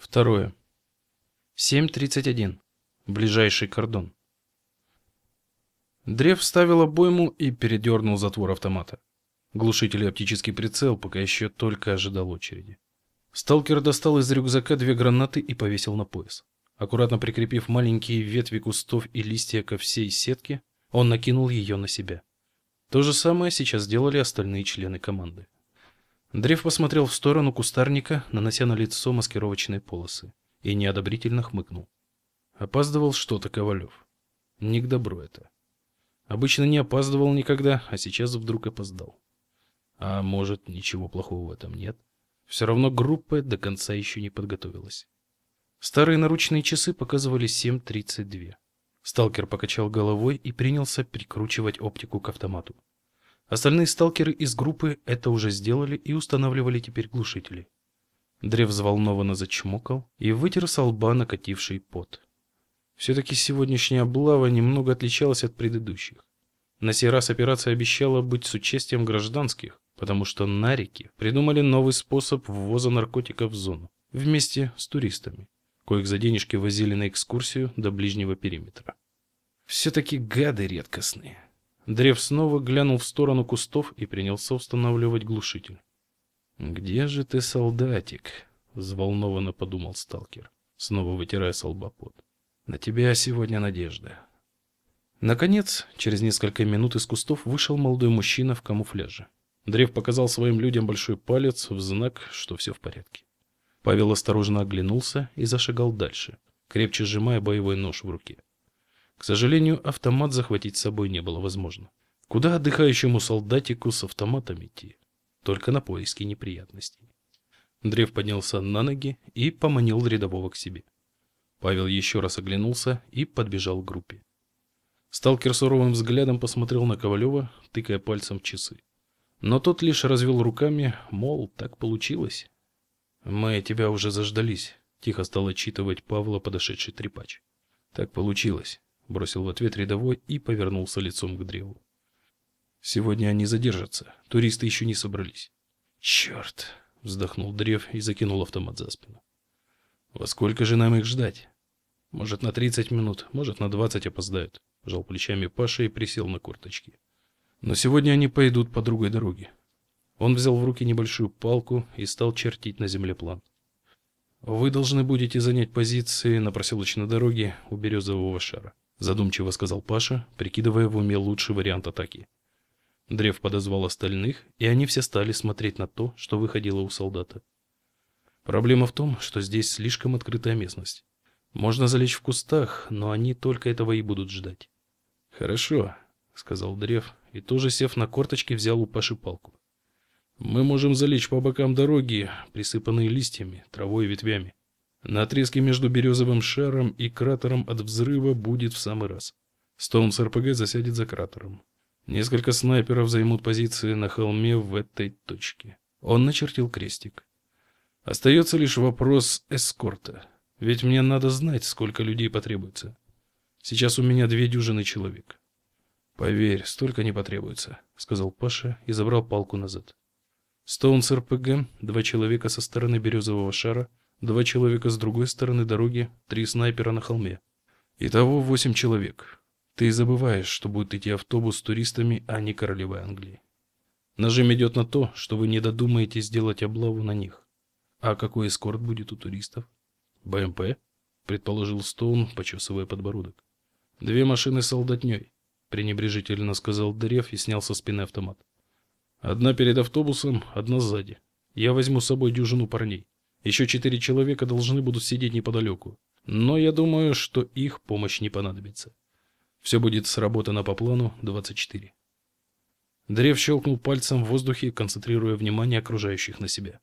Второе. 7.31. Ближайший кордон. Древ вставил обойму и передернул затвор автомата. Глушитель и оптический прицел пока еще только ожидал очереди. Сталкер достал из рюкзака две гранаты и повесил на пояс. Аккуратно прикрепив маленькие ветви кустов и листья ко всей сетке, он накинул ее на себя. То же самое сейчас делали остальные члены команды. Древ посмотрел в сторону кустарника, нанося на лицо маскировочные полосы, и неодобрительно хмыкнул. Опаздывал что-то Ковалев. Не к добру это. Обычно не опаздывал никогда, а сейчас вдруг опоздал. А может, ничего плохого в этом нет? Все равно группа до конца еще не подготовилась. Старые наручные часы показывали 7.32. Сталкер покачал головой и принялся прикручивать оптику к автомату. Остальные сталкеры из группы это уже сделали и устанавливали теперь глушители. Древ взволнованно зачмокал и вытер с лба накативший пот. Все-таки сегодняшняя облава немного отличалась от предыдущих. На сей раз операция обещала быть с участием гражданских, потому что нарики придумали новый способ ввоза наркотиков в зону, вместе с туристами, коих за денежки возили на экскурсию до ближнего периметра. Все-таки гады редкостные. Древ снова глянул в сторону кустов и принялся устанавливать глушитель. «Где же ты, солдатик?» — взволнованно подумал сталкер, снова вытирая с лба пот. «На тебя сегодня надежда». Наконец, через несколько минут из кустов вышел молодой мужчина в камуфляже. Древ показал своим людям большой палец в знак, что все в порядке. Павел осторожно оглянулся и зашагал дальше, крепче сжимая боевой нож в руке. К сожалению, автомат захватить с собой не было возможно. Куда отдыхающему солдатику с автоматом идти? Только на поиски неприятностей. Древ поднялся на ноги и поманил рядового к себе. Павел еще раз оглянулся и подбежал к группе. Сталкер суровым взглядом посмотрел на Ковалева, тыкая пальцем в часы. Но тот лишь развел руками, мол, так получилось. «Мы тебя уже заждались», — тихо стал отчитывать Павла подошедший трепач. «Так получилось бросил в ответ рядовой и повернулся лицом к древу. Сегодня они задержатся. Туристы еще не собрались. Черт! вздохнул древ и закинул автомат за спину. Во сколько же нам их ждать? Может, на тридцать минут, может, на двадцать опоздают. Жал плечами Паша и присел на корточки. Но сегодня они пойдут по другой дороге. Он взял в руки небольшую палку и стал чертить на земле план. Вы должны будете занять позиции на проселочной дороге у березового шара задумчиво сказал Паша, прикидывая в уме лучший вариант атаки. Древ подозвал остальных, и они все стали смотреть на то, что выходило у солдата. Проблема в том, что здесь слишком открытая местность. Можно залечь в кустах, но они только этого и будут ждать. Хорошо, сказал Древ, и тоже сев на корточки, взял у Паши палку. Мы можем залечь по бокам дороги, присыпанные листьями, травой и ветвями. На отрезке между березовым шаром и кратером от взрыва будет в самый раз. Стоун с РПГ засядет за кратером. Несколько снайперов займут позиции на холме в этой точке. Он начертил крестик. Остается лишь вопрос эскорта. Ведь мне надо знать, сколько людей потребуется. Сейчас у меня две дюжины человек. Поверь, столько не потребуется, сказал Паша и забрал палку назад. Стоун с РПГ, два человека со стороны березового шара — Два человека с другой стороны дороги, три снайпера на холме. Итого восемь человек. Ты забываешь, что будет идти автобус с туристами, а не королевой Англии. Нажим идет на то, что вы не додумаете сделать облаву на них. А какой эскорт будет у туристов? БМП? предположил Стоун, почесывая подбородок. Две машины с солдатней, пренебрежительно сказал Древ и снял со спины автомат. Одна перед автобусом, одна сзади. Я возьму с собой дюжину парней. Еще четыре человека должны будут сидеть неподалеку. Но я думаю, что их помощь не понадобится. Все будет сработано по плану 24. Древ щелкнул пальцем в воздухе, концентрируя внимание окружающих на себя.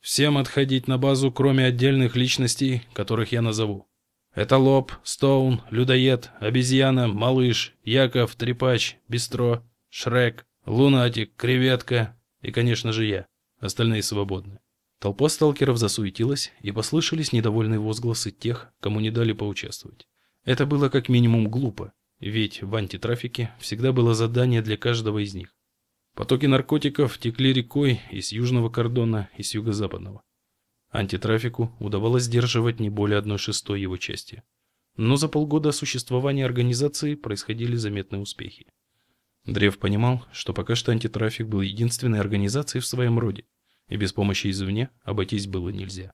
Всем отходить на базу, кроме отдельных личностей, которых я назову. Это Лоб, Стоун, Людоед, Обезьяна, Малыш, Яков, Трепач, Бистро, Шрек, Лунатик, Креветка и, конечно же, я. Остальные свободны. Толпа сталкеров засуетилась, и послышались недовольные возгласы тех, кому не дали поучаствовать. Это было как минимум глупо, ведь в антитрафике всегда было задание для каждого из них. Потоки наркотиков текли рекой из южного кордона и с юго-западного. Антитрафику удавалось сдерживать не более одной шестой его части. Но за полгода существования организации происходили заметные успехи. Древ понимал, что пока что антитрафик был единственной организацией в своем роде, и без помощи извне обойтись было нельзя.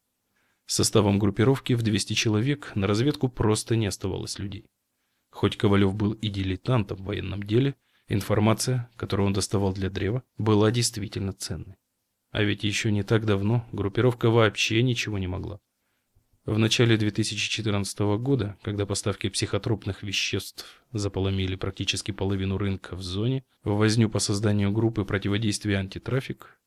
Составом группировки в 200 человек на разведку просто не оставалось людей. Хоть Ковалев был и дилетантом в военном деле, информация, которую он доставал для Древа, была действительно ценной. А ведь еще не так давно группировка вообще ничего не могла. В начале 2014 года, когда поставки психотропных веществ заполомили практически половину рынка в зоне, в возню по созданию группы противодействия антитрафик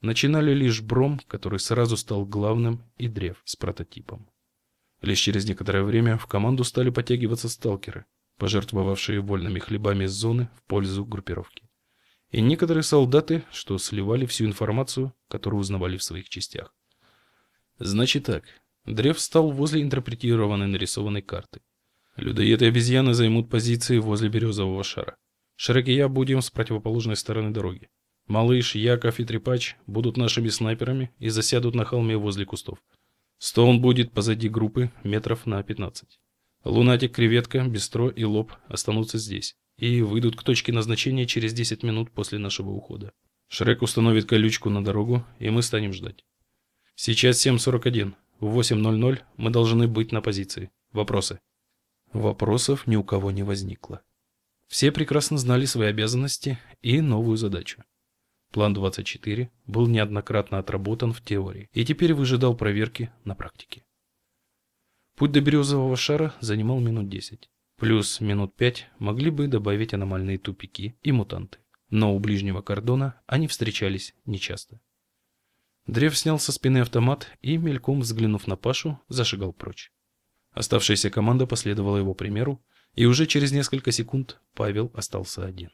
начинали лишь Бром, который сразу стал главным, и Древ с прототипом. Лишь через некоторое время в команду стали подтягиваться сталкеры, пожертвовавшие вольными хлебами зоны в пользу группировки. И некоторые солдаты, что сливали всю информацию, которую узнавали в своих частях. Значит так, Древ встал возле интерпретированной нарисованной карты. Людоеды и обезьяны займут позиции возле березового шара. Шрек будем с противоположной стороны дороги. Малыш, Яков и Трепач будут нашими снайперами и засядут на холме возле кустов. Стоун будет позади группы метров на 15. Лунатик, Креветка, Бестро и Лоб останутся здесь и выйдут к точке назначения через 10 минут после нашего ухода. Шрек установит колючку на дорогу, и мы станем ждать. Сейчас 7.41. В 8.00 мы должны быть на позиции. Вопросы? Вопросов ни у кого не возникло. Все прекрасно знали свои обязанности и новую задачу. План 24 был неоднократно отработан в теории и теперь выжидал проверки на практике. Путь до березового шара занимал минут 10. Плюс минут 5 могли бы добавить аномальные тупики и мутанты. Но у ближнего кордона они встречались нечасто. Древ снял со спины автомат и, мельком взглянув на Пашу, зашагал прочь. Оставшаяся команда последовала его примеру, и уже через несколько секунд Павел остался один.